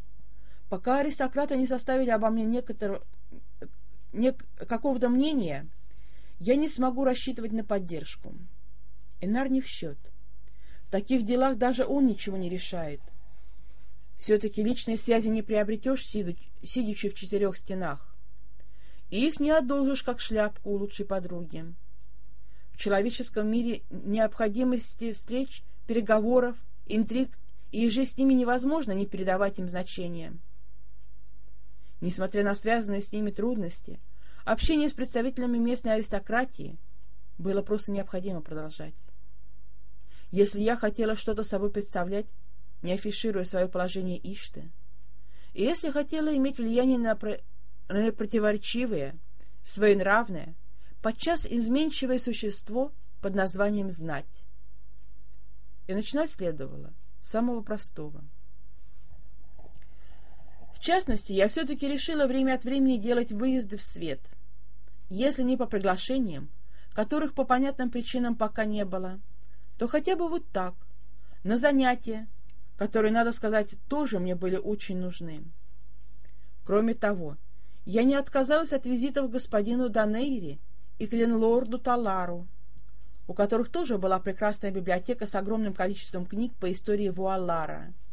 пока аристократы не составили обо мне какого-то мнения, я не смогу рассчитывать на поддержку. Энар не в счет. В таких делах даже он ничего не решает. Все-таки личные связи не приобретешь, сидячи в четырех стенах. И их не одолжишь, как шляпку у лучшей подруги. В человеческом мире необходимости встреч, переговоров, интриг и же с ними невозможно не передавать им значения. Несмотря на связанные с ними трудности, общение с представителями местной аристократии было просто необходимо продолжать. Если я хотела что-то собой представлять, не афишируя свое положение Ишты, и если хотела иметь влияние на, про... на противоречивое, своенравное, подчас изменчивое существо под названием «знать». И начинать следовало с самого простого — частности, я все-таки решила время от времени делать выезды в свет. Если не по приглашениям, которых по понятным причинам пока не было, то хотя бы вот так, на занятия, которые, надо сказать, тоже мне были очень нужны. Кроме того, я не отказалась от визитов господину Данейри и к ленлорду Талару, у которых тоже была прекрасная библиотека с огромным количеством книг по истории Вуаллара —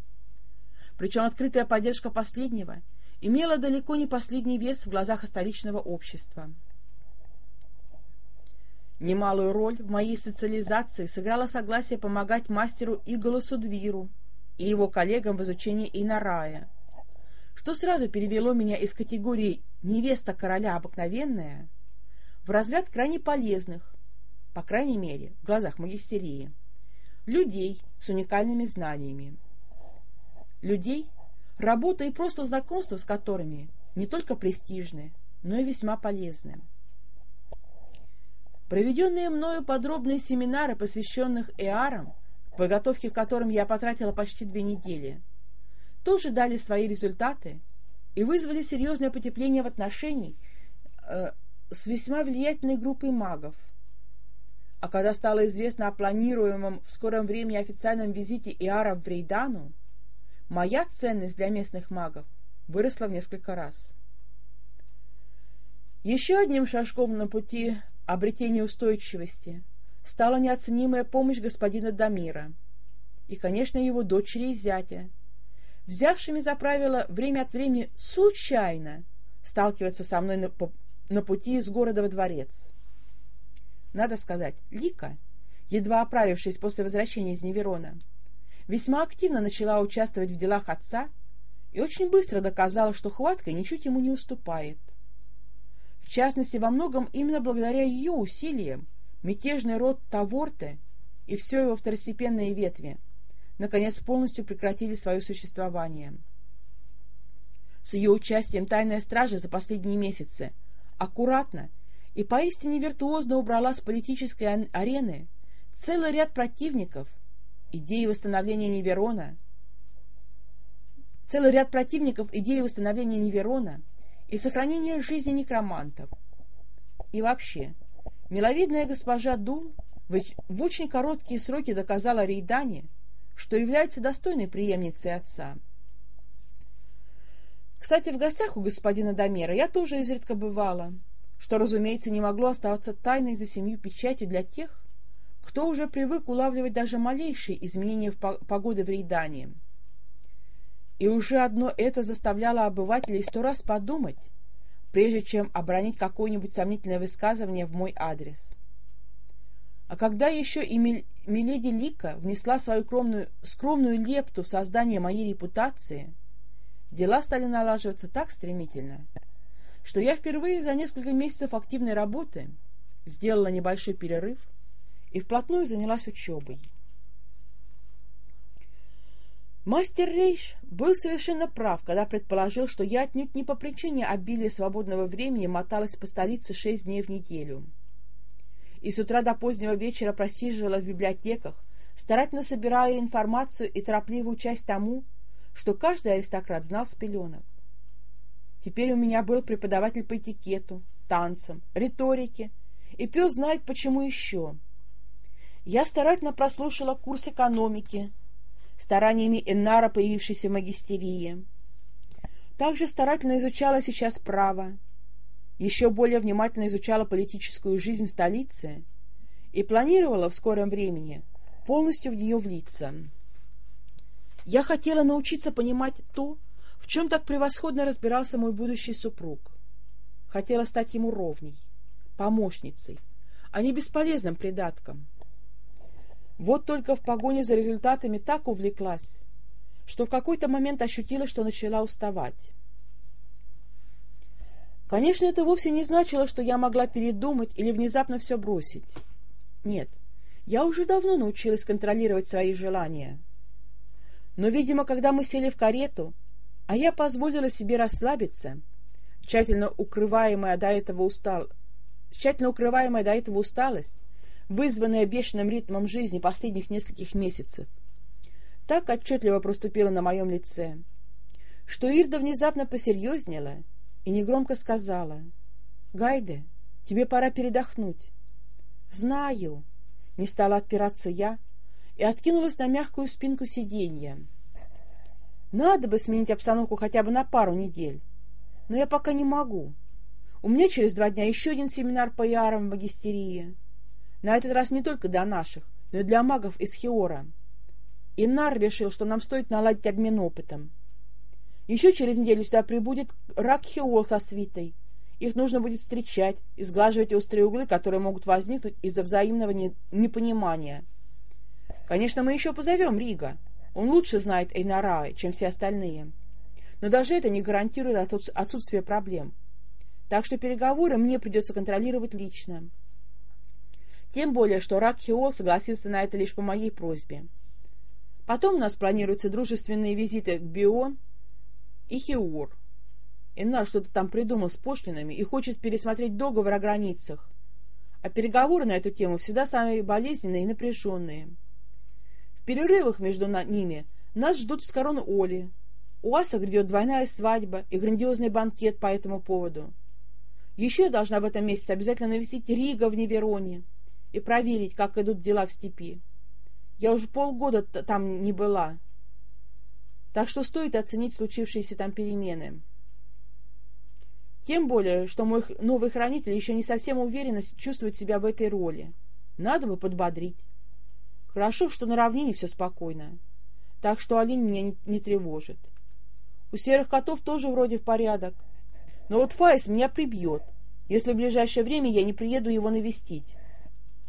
причем открытая поддержка последнего имела далеко не последний вес в глазах столичного общества. Немалую роль в моей социализации сыграло согласие помогать мастеру Иголосу Двиру и его коллегам в изучении Инарая, что сразу перевело меня из категории «невеста короля обыкновенная» в разряд крайне полезных, по крайней мере, в глазах магистерии, людей с уникальными знаниями людей, работа и просто знакомство с которыми не только престижны, но и весьма полезны. Проведенные мною подробные семинары, посвященных эарам, подготовке к которым я потратила почти две недели, тоже дали свои результаты и вызвали серьезное потепление в отношении э, с весьма влиятельной группой магов. А когда стало известно о планируемом в скором времени официальном визите Иаров в Рейдану, моя ценность для местных магов выросла в несколько раз. Еще одним шажком на пути обретения устойчивости стала неоценимая помощь господина Дамира и, конечно, его дочери и зятя, взявшими за правило время от времени случайно сталкиваться со мной на, на пути из города во дворец. Надо сказать, Лика, едва оправившись после возвращения из Неверона, весьма активно начала участвовать в делах отца и очень быстро доказала, что хватка ничуть ему не уступает. В частности, во многом именно благодаря ее усилиям мятежный род Таворте и все его второстепенные ветви наконец полностью прекратили свое существование. С ее участием тайная стража за последние месяцы аккуратно и поистине виртуозно убрала с политической арены целый ряд противников – идеи восстановления Неверона, целый ряд противников идеи восстановления Неверона и сохранения жизни некромантов. И вообще, миловидная госпожа Дун в очень короткие сроки доказала Рейдане, что является достойной преемницей отца. Кстати, в гостях у господина Домера я тоже изредка бывала, что, разумеется, не могло оставаться тайной за семью печатью для тех, кто уже привык улавливать даже малейшие изменения в погоды в Рейдане. И уже одно это заставляло обывателей сто раз подумать, прежде чем обронить какое-нибудь сомнительное высказывание в мой адрес. А когда еще и Миледи Лика внесла свою скромную, скромную лепту в создание моей репутации, дела стали налаживаться так стремительно, что я впервые за несколько месяцев активной работы сделала небольшой перерыв и вплотную занялась учебой. Мастер Рейш был совершенно прав, когда предположил, что я отнюдь не по причине обилия свободного времени моталась по столице шесть дней в неделю. И с утра до позднего вечера просиживала в библиотеках, старательно собирая информацию и торопливо учась тому, что каждый аристократ знал с пеленок. Теперь у меня был преподаватель по этикету, танцам, риторике, и пес знает почему еще — я старательно прослушала курс экономики, стараниями Эннара, появившейся в магистерии. Также старательно изучала сейчас право. еще более внимательно изучала политическую жизнь столицы и планировала в скором времени полностью в нее влиться. Я хотела научиться понимать то, в чем так превосходно разбирался мой будущий супруг. Хотела стать ему ровней, помощницей, а не бесполезным придатком. Вот только в погоне за результатами так увлеклась, что в какой-то момент ощутила, что начала уставать. Конечно, это вовсе не значило, что я могла передумать или внезапно все бросить. Нет, я уже давно научилась контролировать свои желания. Но, видимо, когда мы сели в карету, а я позволила себе расслабиться, тщательно укрываемая до этого устал... тщательно укрываемая до этого усталость, вызванная бешеным ритмом жизни последних нескольких месяцев, так отчетливо проступила на моем лице, что Ирда внезапно посерьезнела и негромко сказала, «Гайде, тебе пора передохнуть». «Знаю», — не стала отпираться я и откинулась на мягкую спинку сиденья. «Надо бы сменить обстановку хотя бы на пару недель, но я пока не могу. У меня через два дня еще один семинар по ярам в магистерии. На этот раз не только для наших, но и для магов из Хиора. Инар решил, что нам стоит наладить обмен опытом. Еще через неделю сюда прибудет Рак Хиол со свитой. Их нужно будет встречать и сглаживать острые углы, которые могут возникнуть из-за взаимного не непонимания. Конечно, мы еще позовем Рига. Он лучше знает Эйнараа, чем все остальные. Но даже это не гарантирует отсутствие проблем. Так что переговоры мне придется контролировать лично. Тем более, что Рак Хиол согласился на это лишь по моей просьбе. Потом у нас планируются дружественные визиты к Бион и Хиур. Инар что-то там придумал с пошлинами и хочет пересмотреть договор о границах. А переговоры на эту тему всегда самые болезненные и напряженные. В перерывах между ними нас ждут в Скорону Оли. У Аса грядет двойная свадьба и грандиозный банкет по этому поводу. Еще я должна в этом месяце обязательно навестить Рига в Невероне и проверить, как идут дела в степи. Я уже полгода там не была. Так что стоит оценить случившиеся там перемены. Тем более, что мой новый хранитель еще не совсем уверенно чувствует себя в этой роли. Надо бы подбодрить. Хорошо, что на равнине все спокойно. Так что Алин меня не, не тревожит. У серых котов тоже вроде в порядок. Но вот Фаис меня прибьет, если в ближайшее время я не приеду его навестить.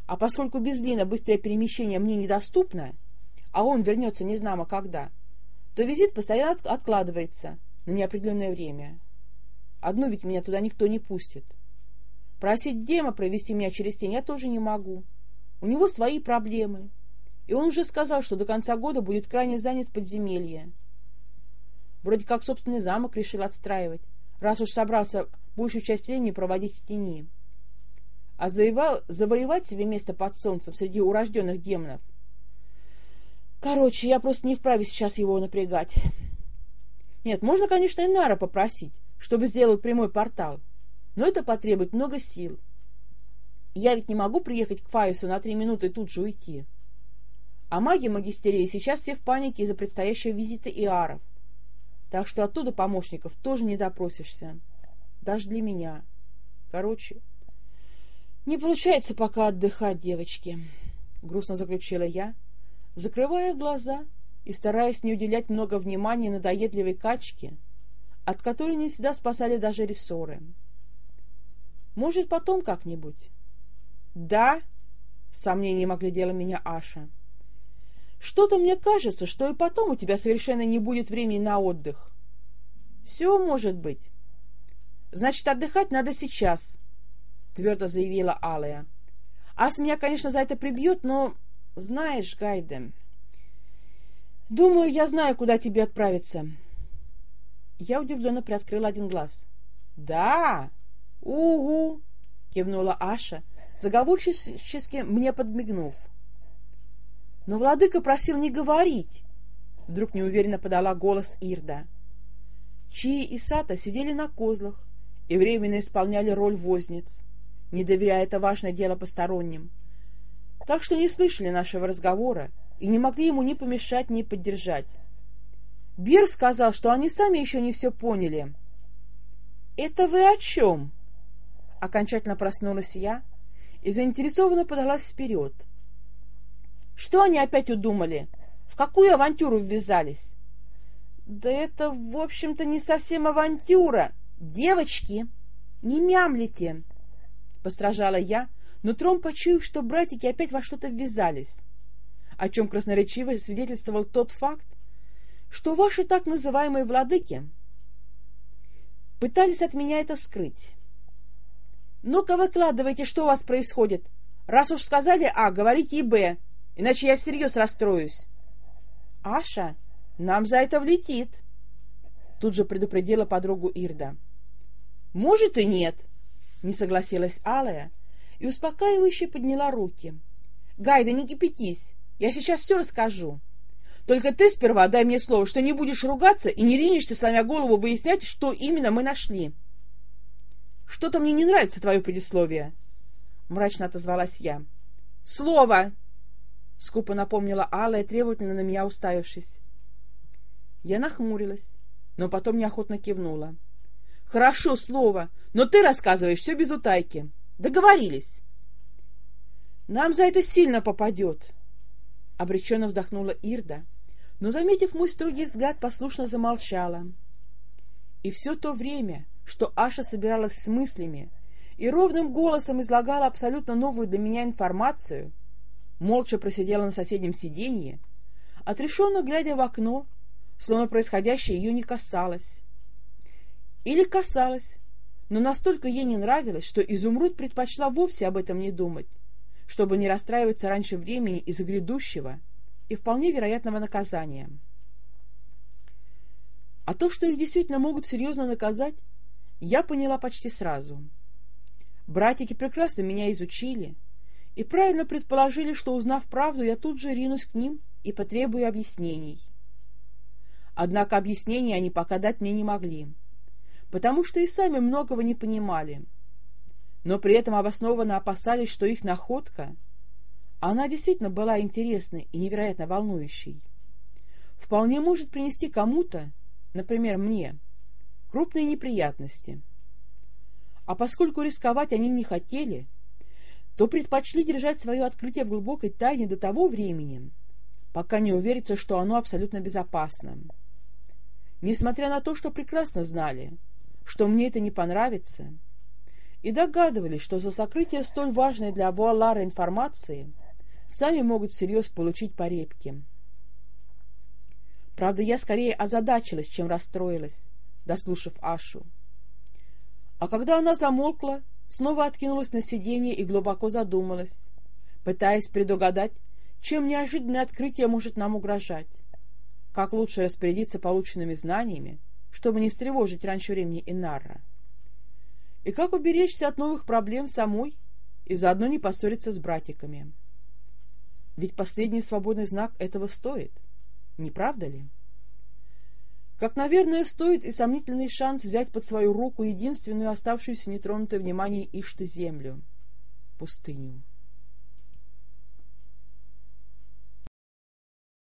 А поскольку без Лина быстрое перемещение мне недоступно, а он вернется незнамо когда, то визит постоянно откладывается на неопределенное время. Одну ведь меня туда никто не пустит. Просить Дема провести меня через тень я тоже не могу. У него свои проблемы. И он уже сказал, что до конца года будет крайне занят подземелье. Вроде как собственный замок решил отстраивать, раз уж собрался большую часть времени проводить в тени. А завоевал, завоевать себе место под солнцем среди урожденных демонов. Короче, я просто не вправе сейчас его напрягать. Нет, можно, конечно, Нара попросить, чтобы сделал прямой портал, но это потребует много сил. Я ведь не могу приехать к Фаису на три минуты и тут же уйти. А маги магистерии сейчас все в панике из-за предстоящего визита Иаров. Так что оттуда помощников тоже не допросишься. Даже для меня. Короче, не получается пока отдыхать, девочки, — грустно заключила я, закрывая глаза и стараясь не уделять много внимания надоедливой качке, от которой не всегда спасали даже рессоры. Может, потом как-нибудь? — Да, — с сомнением оглядела меня Аша. — что-то мне кажется, что и потом у тебя совершенно не будет времени на отдых. Все может быть. Значит, отдыхать надо сейчас, твердо заявила Алая. Ас меня, конечно, за это прибьет, но... Знаешь, Гайде... Думаю, я знаю, куда тебе отправиться. Я удивленно приоткрыла один глаз. «Да! Угу!» — кивнула Аша, заговорчески мне подмигнув. Но владыка просил не говорить. Вдруг неуверенно подала голос Ирда. Чи и Сата сидели на козлах и временно исполняли роль возниц, не доверяя это важное дело посторонним. Так что не слышали нашего разговора и не могли ему ни помешать, ни поддержать. Бир сказал, что они сами еще не все поняли. — Это вы о чем? окончательно проснулась я и заинтересованно подалась вперед. Что они опять удумали? В какую авантюру ввязались? Да это, в общем-то, не совсем авантюра. Девочки, не мямлите, постражала я, нутром почуяв, что братики опять во что-то ввязались, о чем красноречиво свидетельствовал тот факт, что ваши так называемые владыки пытались от меня это скрыть. Ну-ка выкладывайте, что у вас происходит. Раз уж сказали А, говорите и Б, иначе я всерьез расстроюсь. Аша, нам за это влетит, тут же предупредила подругу Ирда. Может и нет, не согласилась Алая и успокаивающе подняла руки. Гайда, не кипятись, я сейчас все расскажу. Только ты сперва дай мне слово, что не будешь ругаться и не ринешься, сломя голову, выяснять, что именно мы нашли. Что-то мне не нравится твое предисловие, — мрачно отозвалась я. — Слово! — скупо напомнила Алла требовательно на меня уставившись. Я нахмурилась, но потом неохотно кивнула. — Хорошо, слово, но ты рассказываешь все без утайки. Договорились. — Нам за это сильно попадет, — обреченно вздохнула Ирда, но, заметив мой строгий взгляд, послушно замолчала. И все то время, что Аша собиралась с мыслями и ровным голосом излагала абсолютно новую для меня информацию, молча просидела на соседнем сиденье, отрешенно глядя в окно, словно происходящее ее не касалось. Или касалось, но настолько ей не нравилось, что Изумруд предпочла вовсе об этом не думать, чтобы не расстраиваться раньше времени из-за грядущего — и вполне вероятного наказания. А то, что их действительно могут серьезно наказать, я поняла почти сразу. Братики прекрасно меня изучили и правильно предположили, что, узнав правду, я тут же ринусь к ним и потребую объяснений. Однако объяснений они пока дать мне не могли, потому что и сами многого не понимали, но при этом обоснованно опасались, что их находка — она действительно была интересной и невероятно волнующей. Вполне может принести кому-то, например, мне, крупные неприятности. А поскольку рисковать они не хотели, то предпочли держать свое открытие в глубокой тайне до того времени, пока не уверятся, что оно абсолютно безопасно. Несмотря на то, что прекрасно знали, что мне это не понравится, и догадывались, что за сокрытие столь важной для Вуалара информации – сами могут всерьез получить по репке. Правда, я скорее озадачилась, чем расстроилась, дослушав Ашу. А когда она замолкла, снова откинулась на сиденье и глубоко задумалась, пытаясь предугадать, чем неожиданное открытие может нам угрожать, как лучше распорядиться полученными знаниями, чтобы не встревожить раньше времени Инарра, и как уберечься от новых проблем самой и заодно не поссориться с братиками. Ведь последний свободный знак этого стоит, не правда ли? Как, наверное, стоит и сомнительный шанс взять под свою руку единственную оставшуюся нетронутой вниманием Ишты землю — пустыню.